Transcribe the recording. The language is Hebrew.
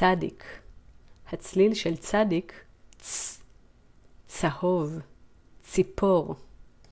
צדיק. הצליל של צדיק, צ, צהוב, ציפור.